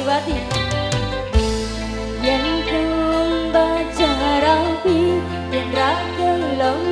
Kaibati Yang kumbaca rapi Yang rakyat